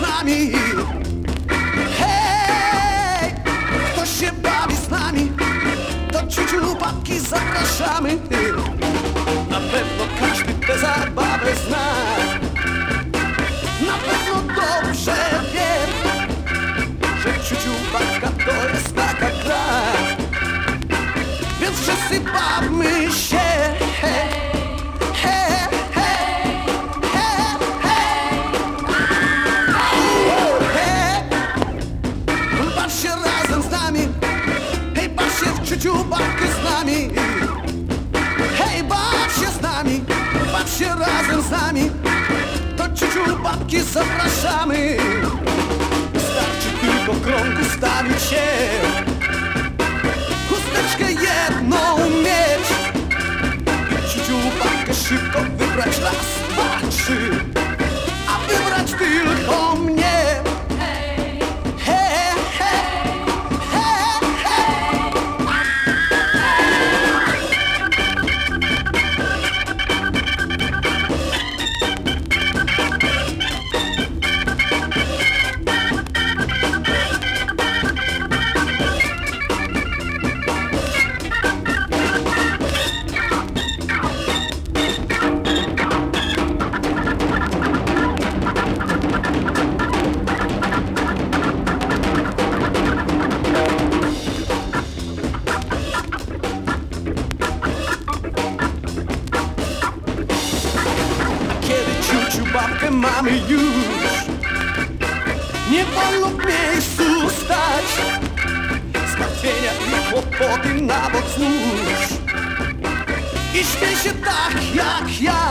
nami. Hej, kto się bawi z nami. To ciuciu babki zapraszamy. Na pewno każdy tę zabawę zna Na pewno dobrze wie Że ciuciu babka to jest taka gra. Więc wszyscy bawmy się Baczcie razem z nami. Hej, baczcie w ciuciu babkę z nami. Hej, baczcie z nami. Baczcie razem z nami. Do ciuciu babki zapraszamy. Wystarczy tylko krąg ustawić się. Chusteczkę jedną mieć. Ciuciu babkę szybko wybrać. Raz, dwa, trzy. A wybrać tylko mnie и мамы юж. Не полук мне Иисус стать, с портфеля и хлопоты на бок снуж. И ще так, як я,